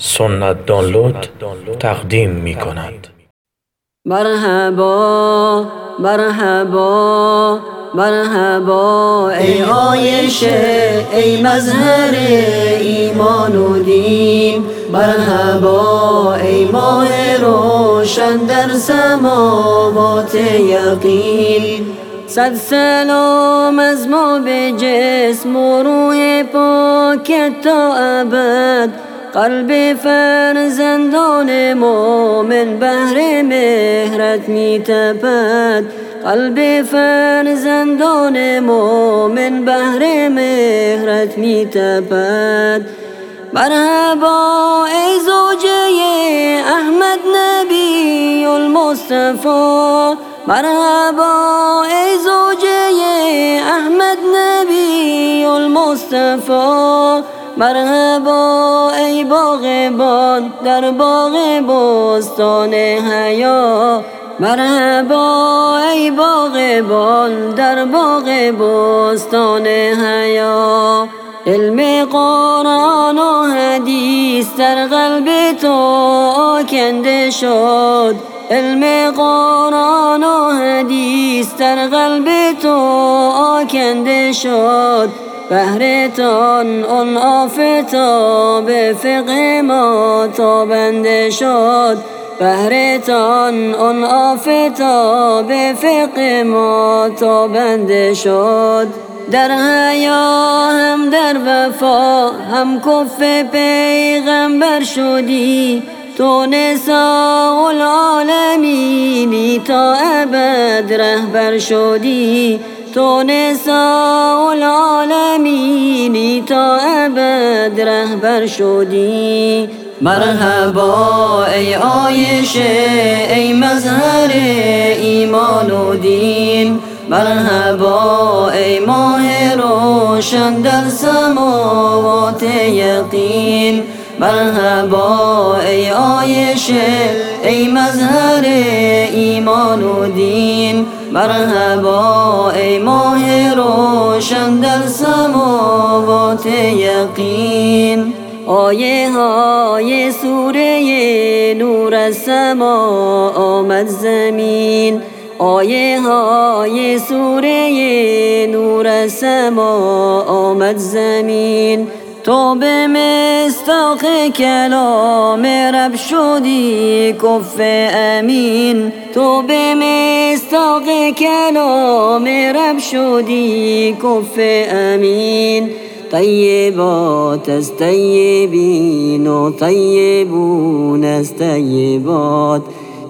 سنت دانلود تقدیم می کند. مرحبا مرحبا مرحبا ای آیشه ای مظهر ایمان و دین. مرحبا ای ماه روشن در سماوات یقین. صد سلام از ما به جسم و روح پاکت تا ابد. قلب فرزندان مومن بهر مهرت می تپد قلب فرزندان مومن بهر مهرت می تپد مرحبا ای زوجه احمد نبی المصطفى مرحبا ای زوجه احمد نبی المصطفى مرحبا ای باغبان در باغ بستان حیا. مرحبا ای باغبان در باغ بستان حیا. علم قرآن و حدیث در قلب تو آکنده شد. علم قرآن و حدیث در قلب تو آکنده شد. بهرتان اون آفتاب فقه ما تابنده شد بهرتان اون آفتاب فقه ما تابنده شد در حیا هم در وفا هم کف پیغمبر شدی. تو نساء العالمینی تا ابد رهبر شدی. تو نساء العالمینی تا ابد رهبر شدی. مرحبا ای آیشه ای مظهر ایمان و دین. مرحبا ای ماه روشن در سماوات یقین. مرحبا ای آیشه ای مظهر ایمان و دین. مرحبا ای ماه روشن در سماوات یقین. آیه های سوره نور از سما آمد زمین. آیه های سوره نور از سما آمد زمین. تو به مستاق کلام رب شدی کف امین. تو به مستاق کلام رب شدی کف امین. طیبات از طیبین و طیبون از طیبات.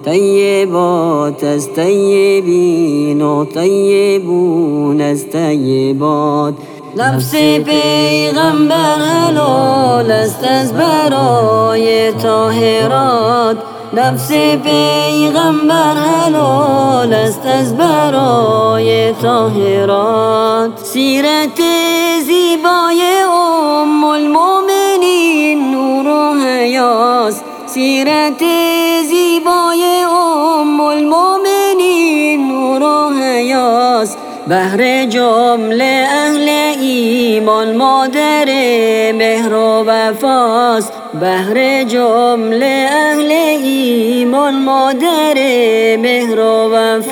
طیبات از طیبین و طیبون از طیبات. نفس پیغمبر حلال است از برای نفس پیغمبر حلال است از برای تاهرات سیرت زیبای ام المؤمنین نور و حیاست. سیرت زیبای ام المؤمنین نور و حیاست. بهر جمله اهل ایمان مادر مهر و وفاست. بهر جمله اهل ایمان مادر مهر و وفاست.